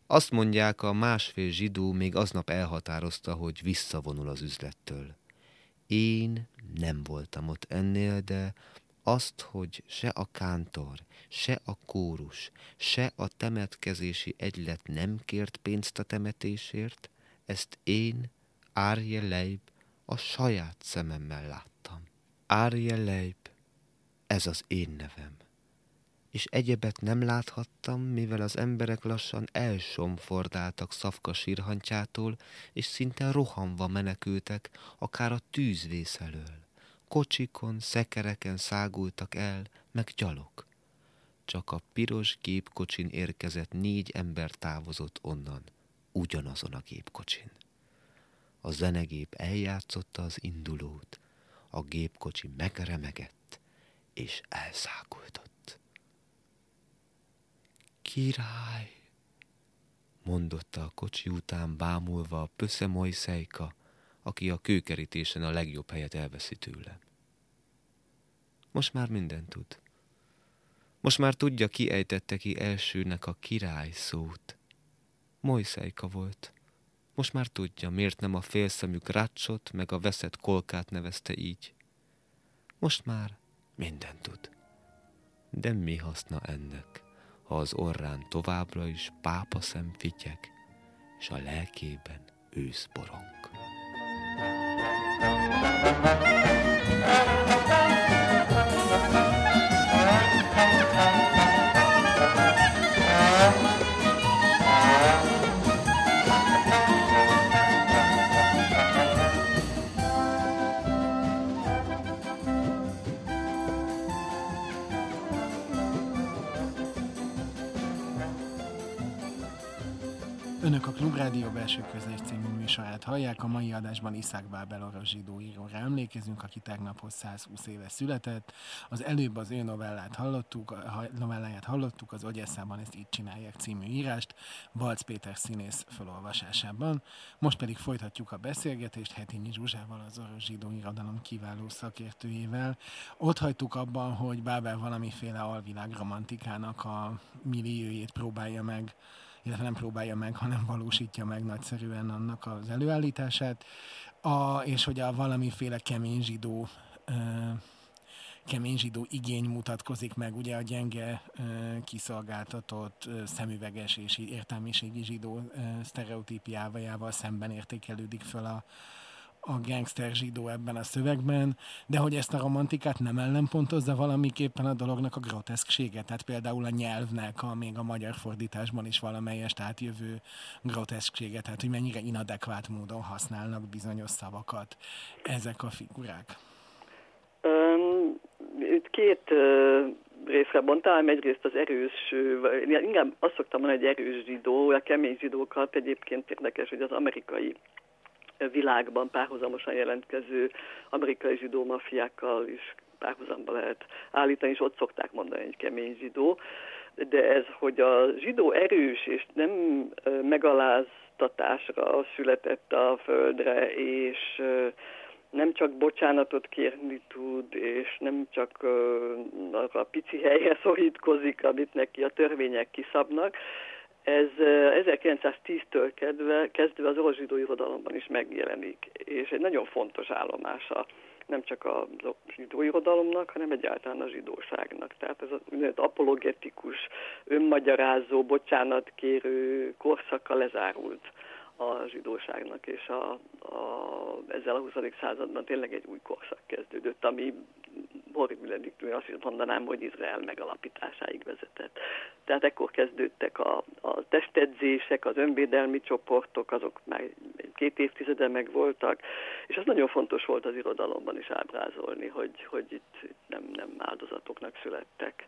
Azt mondják, a másfél zsidó még aznap elhatározta, hogy visszavonul az üzlettől. Én nem voltam ott ennél, de azt, hogy se a kántor, se a kórus, se a temetkezési egylet nem kért pénzt a temetésért, ezt én, Árje Leib, a saját szememmel láttam. Árje Leib, ez az én nevem. És egyebet nem láthattam, mivel az emberek lassan elsomfordáltak Szafka sírhantyától, és szinte rohanva menekültek, akár a tűzvész elől. Kocsikon, szekereken szágultak el, meg gyalog. Csak a piros gépkocsin érkezett négy ember távozott onnan, ugyanazon a gépkocsin. A zenegép eljátszotta az indulót, a gépkocsi megremegett, és elszágultott. Király! mondotta a kocsi után bámulva a pösze Mojszejka, aki a kőkerítésen a legjobb helyet elveszi tőle. Most már mindent tud. Most már tudja, ki ejtette ki elsőnek a király szót. Mojszejka volt. Most már tudja, miért nem a félszemű Rácsot meg a veszett kolkát nevezte így. Most már mindent tud. De mi haszna ennek, ha az orrán továbbra is pápa szem fityeg, és a lelkében őszborong. Thank you. Önök a Klubrádió belső közlés című műsorát hallják. A mai adásban Iszák Bábel orosz zsidó íróra emlékezünk, aki tegnaphoz 120 éve született. Az előbb az ő novellát hallottuk, novelláját hallottuk, az Ogyesszában ezt így csinálják című írást, Balc Péter színész felolvasásában. Most pedig folytatjuk a beszélgetést Hetinyi Zsuzsával, az orosz zsidó irodalom kiváló szakértőjével. Ott hagytuk abban, hogy Bábel valamiféle alvilág romantikának a milliójét próbálja meg illetve nem próbálja meg, hanem valósítja meg nagyszerűen annak az előállítását, a, és hogy a valamiféle kemény zsidó kemény zsidó igény mutatkozik meg, ugye a gyenge, kiszolgáltatott, szemüveges és értelmiségi zsidó sztereotípiával szemben értékelődik föl a, a gangster zsidó ebben a szövegben, de hogy ezt a romantikát nem ellenpontozza valamiképpen a dolognak a groteszksége, tehát például a nyelvnek, a még a magyar fordításban is valamelyest átjövő groteszksége, tehát hogy mennyire inadekvát módon használnak bizonyos szavakat ezek a figurák. Um, itt két uh, részre bontálom, egyrészt az erős, inkább azt szoktam mondani, hogy erős zsidó, a kemény zsidókat egyébként érdekes, hogy az amerikai világban párhuzamosan jelentkező amerikai zsidó mafiákkal is párhuzamba lehet állítani, és ott szokták mondani egy kemény zsidó. De ez, hogy a zsidó erős és nem megaláztatásra született a földre, és nem csak bocsánatot kérni tud, és nem csak arra a pici helyre szorítkozik, amit neki a törvények kiszabnak, ez 1910-től kezdve, kezdve az orosz zsidó irodalomban is megjelenik, és egy nagyon fontos állomás a nem csak a zsidó irodalomnak, hanem egyáltalán a zsidóságnak. Tehát ez az apologetikus, önmagyarázó, bocsánatkérő korszaka lezárult a zsidóságnak, és a, a, ezzel a 20. században tényleg egy új korszak kezdődött, ami horribiledik, azt is mondanám, hogy Izrael megalapításáig vezetett. Tehát ekkor kezdődtek a, a testedzések, az önvédelmi csoportok, azok már két évtizede meg voltak, és az nagyon fontos volt az irodalomban is ábrázolni, hogy, hogy itt, itt nem, nem áldozatoknak születtek.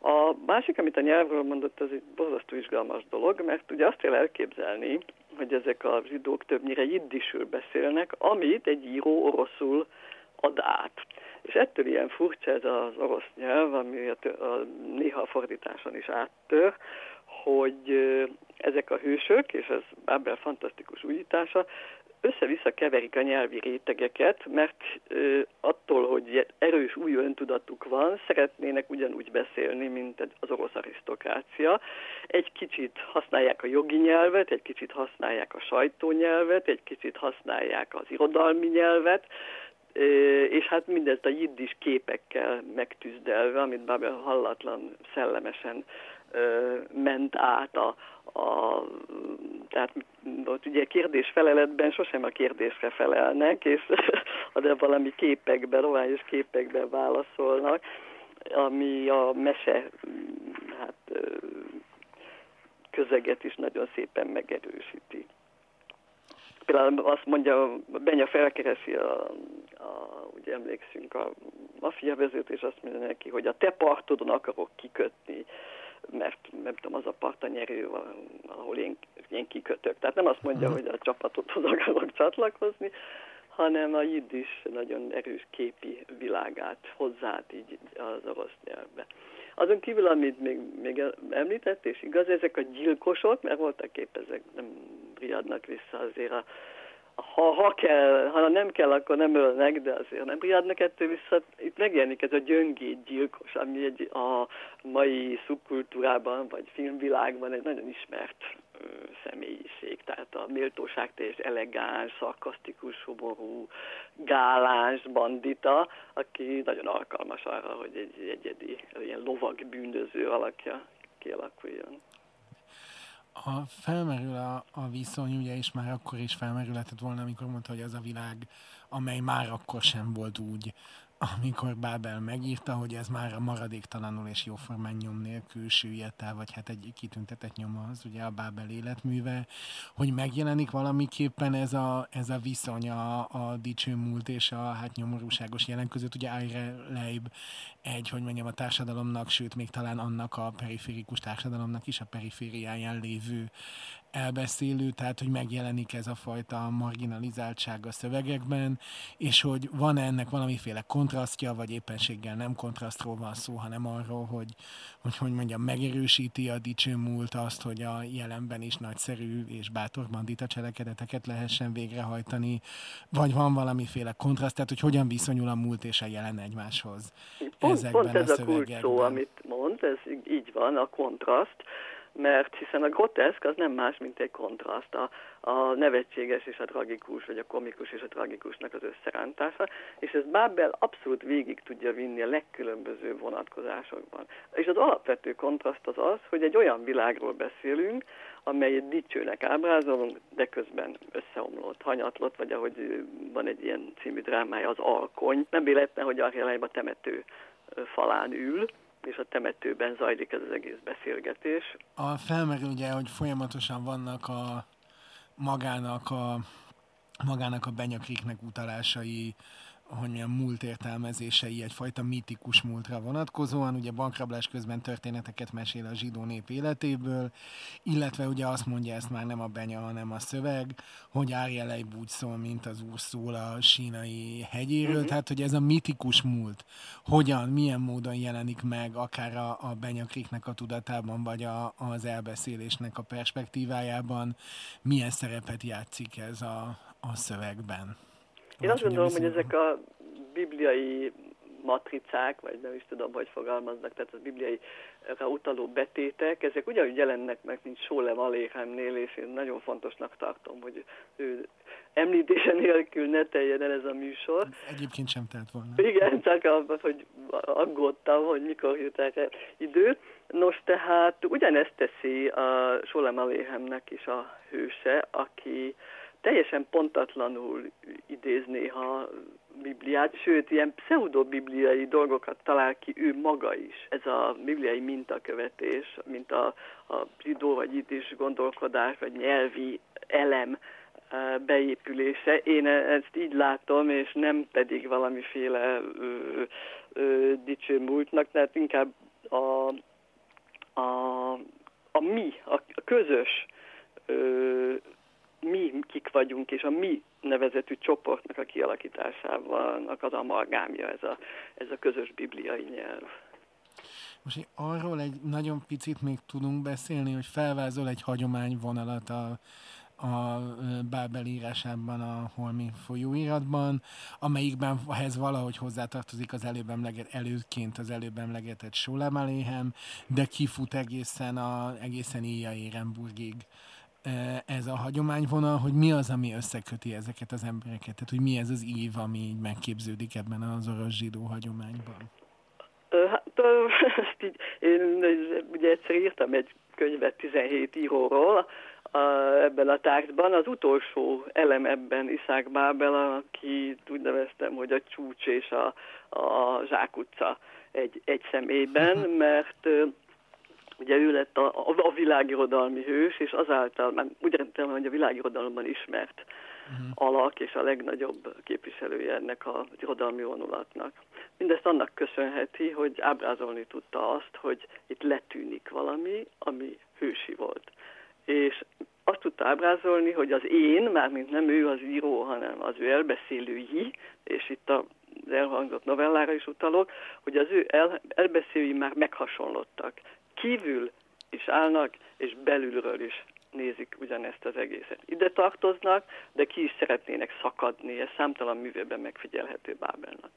A másik, amit a nyelvről mondott, az egy borzasztó izgalmas dolog, mert ugye azt kell elképzelni, hogy ezek a zsidók többnyire jiddisül beszélnek, amit egy író oroszul ad át. És ettől ilyen furcsa ez az orosz nyelv, ami a, a néha a fordításon is áttör, hogy ezek a hősök, és ez Babel fantasztikus újítása, össze-vissza keverik a nyelvi rétegeket, mert ö, attól, hogy erős új öntudatuk van, szeretnének ugyanúgy beszélni, mint az orosz arisztokrácia. Egy kicsit használják a jogi nyelvet, egy kicsit használják a sajtónyelvet, egy kicsit használják az irodalmi nyelvet, és hát mindezt a jiddis képekkel megtűzdelve, amit Babel hallatlan szellemesen ment át a, a tehát ott ugye kérdés-feleletben sosem a kérdésre felelnek, és de valami képekben, roványos képekben válaszolnak, ami a mese hát, közeget is nagyon szépen megerősíti. Például azt mondja, Benya felkeresi, a, a, ugye emlékszünk a mafia vezető, és azt mondja neki, hogy a te partodon akarok kikötni, mert nem tudom, az a part a nyerő, ahol én, én kikötök. Tehát nem azt mondja, hogy a csapatothoz akarok csatlakozni, hanem a jiddis nagyon erős képi világát hozzát így az orosz nyelvbe. Azon kívül, amit még, még említett, és igaz, ezek a gyilkosok, mert voltak épp ezek nem riadnak vissza azért a ha, ha kell, ha nem kell, akkor nem ölnek, de azért nem riadnak ettől vissza. Itt megjelenik ez a gyöngét gyilkos, ami egy a mai szubkultúrában, vagy filmvilágban egy nagyon ismert ö, személyiség. A méltóság teljes elegáns, szarkasztikus, humorú, gáláns bandita, aki nagyon alkalmas arra, hogy egy egyedi, ilyen lovag bűnöző alakja kialakuljon. A felmerül a, a viszony, ugye, és már akkor is felmerülhetett volna, amikor mondta, hogy az a világ, amely már akkor sem volt úgy, amikor Bábel megírta, hogy ez már a maradéktalanul és jóformán nyom nélkül süllyedt el, vagy hát egy kitüntetett nyoma az, ugye a Bábel életműve, hogy megjelenik valamiképpen ez a, ez a viszony a, a dicső múlt és a hát nyomorúságos jelen között, ugye Aire Leib egy, hogy mondjam, a társadalomnak, sőt még talán annak a periférikus társadalomnak is a perifériáján lévő elbeszélő, tehát hogy megjelenik ez a fajta marginalizáltság a szövegekben, és hogy van ennek valamiféle kontrasztja, vagy éppenséggel nem kontrasztról van szó, hanem arról, hogy, hogy, hogy mondjam, megerősíti a dicső múlt azt, hogy a jelenben is nagyszerű és bátor bandita cselekedeteket lehessen végrehajtani, vagy van valamiféle kontraszt, tehát hogy hogyan viszonyul a múlt és a jelen egymáshoz. Pont, ezekben pont ez a, a kulcs szó, amit mond, ez így van, a kontraszt, mert hiszen a groteszk az nem más, mint egy kontraszt, a, a nevetséges és a tragikus, vagy a komikus és a tragikusnak az összerántása, és ez Babel abszolút végig tudja vinni a legkülönböző vonatkozásokban. És az alapvető kontraszt az az, hogy egy olyan világról beszélünk, amelyet dicsőnek ábrázolunk, de közben összeomlott, hanyatlott, vagy ahogy van egy ilyen című drámája, az alkony. Nem véletlen, hogy a temető falán ül, és a temetőben zajlik ez az egész beszélgetés. A felmerül ugye, hogy folyamatosan vannak a magának a magának a benyakriknek utalásai hogy milyen múlt értelmezései egyfajta mitikus múltra vonatkozóan, ugye bankrablás közben történeteket mesél a zsidó nép életéből, illetve ugye azt mondja ezt már nem a benya, hanem a szöveg, hogy Árjelej úgy szól, mint az úr szól a sínai hegyéről, uh-huh. tehát hogy ez a mitikus múlt hogyan, milyen módon jelenik meg akár a, a benyakriknek a tudatában, vagy a, az elbeszélésnek a perspektívájában, milyen szerepet játszik ez a, a szövegben. Én azt gondolom, hogy ezek a bibliai matricák, vagy nem is tudom, hogy fogalmaznak, tehát a bibliai utaló betétek, ezek ugyanúgy jelennek meg, mint Sólem Aléhemnél, és én nagyon fontosnak tartom, hogy ő említése nélkül ne teljen el ez a műsor. Egyébként sem telt volna. Igen, csak abban, hogy aggódtam, hogy mikor jut erre idő. Nos, tehát ugyanezt teszi a Sólem Aléhemnek is a hőse, aki teljesen pontatlanul idéz néha Bibliát, sőt, ilyen pseudo-bibliai dolgokat talál ki ő maga is. Ez a bibliai mintakövetés, mint a, a zsidó vagy itt is gondolkodás, vagy nyelvi elem beépülése. Én ezt így látom, és nem pedig valamiféle ö, ö, dicső múltnak, tehát inkább a, a, a mi, a, a közös mi kik vagyunk, és a mi nevezetű csoportnak a kialakításában az amalgámja ez a, ez a közös bibliai nyelv. Most arról egy nagyon picit még tudunk beszélni, hogy felvázol egy hagyományvonalat a, a Bábel írásában, a Holmi folyóiratban, amelyikben ehhez valahogy hozzátartozik az előbb emleget, előként az előbb emlegetett Sólemeléhem, de kifut egészen, a, egészen Ilja Érenburgig ez a hagyományvonal, hogy mi az, ami összeköti ezeket az embereket, tehát hogy mi ez az ív, ami így megképződik ebben az orosz zsidó hagyományban. Hát, így, én ugye egyszer írtam egy könyvet 17 íróról, a, ebben a tárgyban. Az utolsó elem ebben Iszák Bábel, aki úgy neveztem, hogy a csúcs és a, a zsákutca egy, egy személyben, mert ugye ő lett a, a, a világirodalmi hős, és azáltal, már úgy rendben, hogy a világirodalomban ismert uh-huh. alak, és a legnagyobb képviselője ennek a irodalmi vonulatnak. Mindezt annak köszönheti, hogy ábrázolni tudta azt, hogy itt letűnik valami, ami hősi volt. És azt tudta ábrázolni, hogy az én, mármint nem ő az író, hanem az ő elbeszélői, és itt a az elhangzott novellára is utalok, hogy az ő el, elbeszélői már meghasonlottak kívül is állnak, és belülről is nézik ugyanezt az egészet. Ide tartoznak, de ki is szeretnének szakadni, ez számtalan művében megfigyelhető Bábelnak.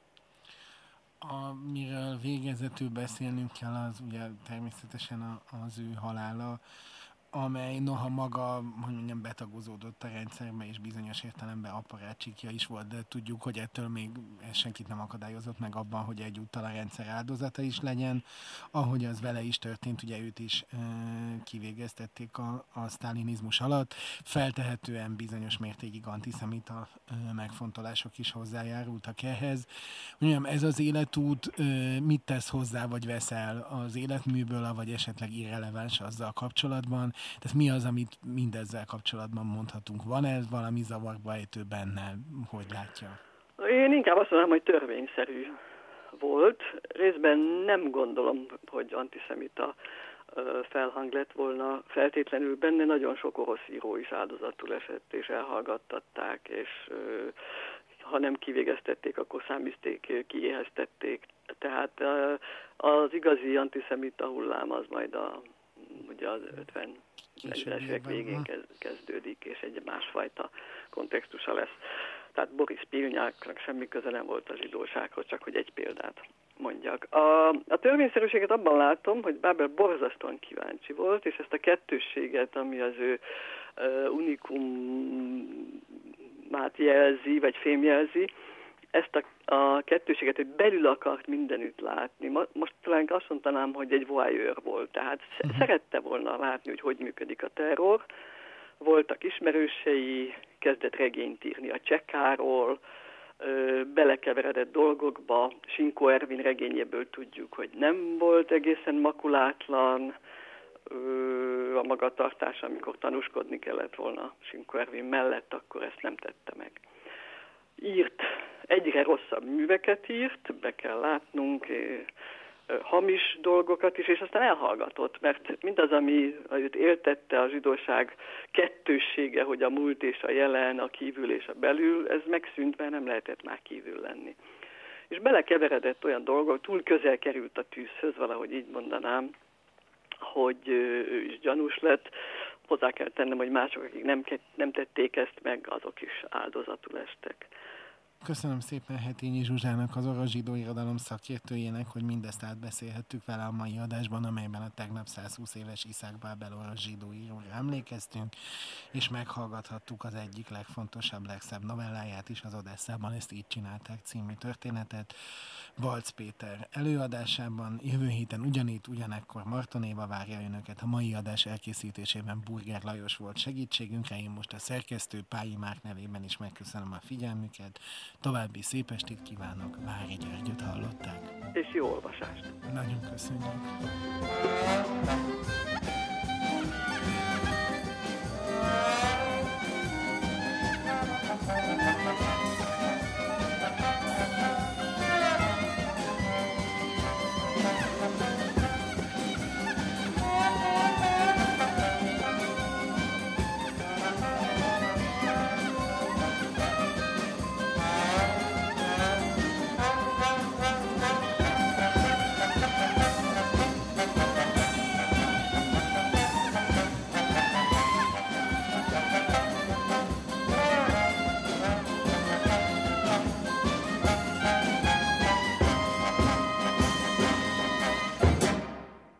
Amiről végezetül beszélnünk kell, az ugye természetesen az ő halála amely noha maga, hogy mondjam, betagozódott a rendszerbe, és bizonyos értelemben apparácsikja is volt, de tudjuk, hogy ettől még senkit nem akadályozott meg abban, hogy egyúttal a rendszer áldozata is legyen. Ahogy az vele is történt, ugye őt is e, kivégeztették a, a sztálinizmus alatt. Feltehetően bizonyos mértékig antiszemita e, megfontolások is hozzájárultak ehhez. Mondjam, ez az életút e, mit tesz hozzá, vagy veszel az életműből, vagy esetleg irreleváns azzal kapcsolatban, tehát mi az, amit mindezzel kapcsolatban mondhatunk? Van ez valami zavarba ejtő benne? Hogy látja? Én inkább azt mondanám, hogy törvényszerű volt. Részben nem gondolom, hogy antiszemita felhang lett volna feltétlenül benne. Nagyon sok orosz író is áldozatul esett, és elhallgattatták, és ha nem kivégeztették, akkor számizték, kiéheztették. Tehát az igazi antiszemita hullám az majd a, ugye az 50 40-es évek végén kezdődik, és egy másfajta kontextusa lesz. Tehát Boris Pilnyáknak semmi köze nem volt a zsidósághoz, csak hogy egy példát mondjak. A, a törvényszerűséget abban látom, hogy Bábel borzasztóan kíváncsi volt, és ezt a kettősséget, ami az ő uh, unikumát jelzi, vagy fémjelzi, ezt a, a kettőséget, hogy belül akart mindenütt látni. Most talán azt mondanám, hogy egy voyeur volt, tehát uh-huh. szerette volna látni, hogy hogy működik a terror. Voltak ismerősei, kezdett regényt írni a csekáról, belekeveredett dolgokba. Sinkó Ervin regényéből tudjuk, hogy nem volt egészen makulátlan a magatartása, amikor tanúskodni kellett volna Sinkó Ervin mellett, akkor ezt nem tette meg írt, egyre rosszabb műveket írt, be kell látnunk, hamis dolgokat is, és aztán elhallgatott, mert mindaz, ami őt éltette a zsidóság kettőssége, hogy a múlt és a jelen, a kívül és a belül, ez megszűnt, mert nem lehetett már kívül lenni. És belekeveredett olyan dolgok, túl közel került a tűzhöz, valahogy így mondanám, hogy ő is gyanús lett. Hozzá kell tennem, hogy mások, akik nem, nem tették ezt meg, azok is áldozatul estek. Köszönöm szépen Hetényi Zsuzsának, az orosz zsidó irodalom szakértőjének, hogy mindezt átbeszélhettük vele a mai adásban, amelyben a tegnap 120 éves Iszák Bábel orosz zsidó íróra emlékeztünk, és meghallgathattuk az egyik legfontosabb, legszebb novelláját is, az Odesszában ezt így csinálták című történetet. Balc Péter előadásában jövő héten ugyanitt, ugyanekkor Marton Éva várja önöket. A mai adás elkészítésében Burger Lajos volt segítségünkre, én most a szerkesztő Pályi Márk nevében is megköszönöm a figyelmüket. További szép estét kívánok, Vári Gyergyöt hallották. És jó olvasást! Nagyon köszönjük!